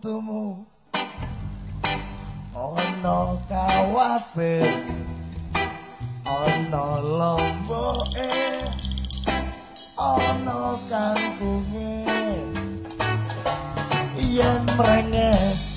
untumu ana kawabe ana lomboke ana kangkunge. Yen mrenges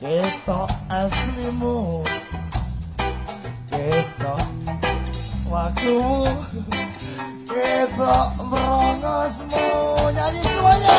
ketok aslimu. Ketok wakumu ketok merongosmu nyanyi semuanya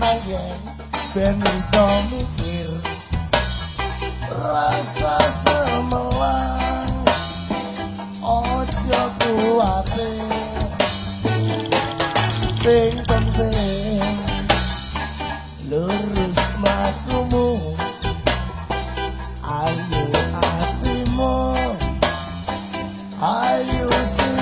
sing ya ben iso mikir rasa semelang ojo kuatir sing penting lurus makumu ayo hatimu ayo sifatmu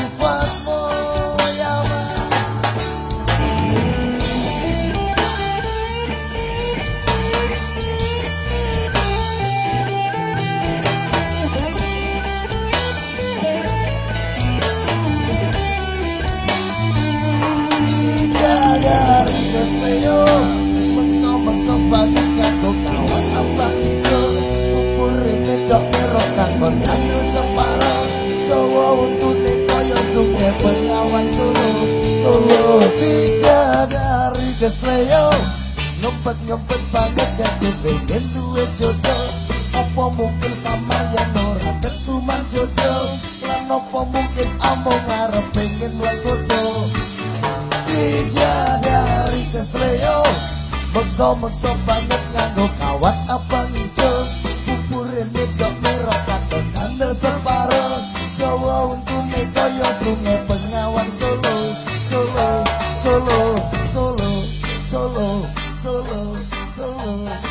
sa'yo Magso-magso bagay ka kung kawan ang bakito Kupurin nito pero kakon Ano sa para Gawa ang tunay kaya sungai pengawan solo Solo tiga dari ke sa'yo Ngempet-ngempet banget ya ku pengen dua jodoh Apa mungkin sama yang orang ketuman jodoh Lan apa mungkin among ngarep pengen lakodoh Tiga dari akses leo Meksa-meksa banget nganggo kawat apa ijo Bubure medok merah katon kandel separo Gawa untune kaya sungai pengawan solo Solo, solo, solo, solo, solo, solo, solo.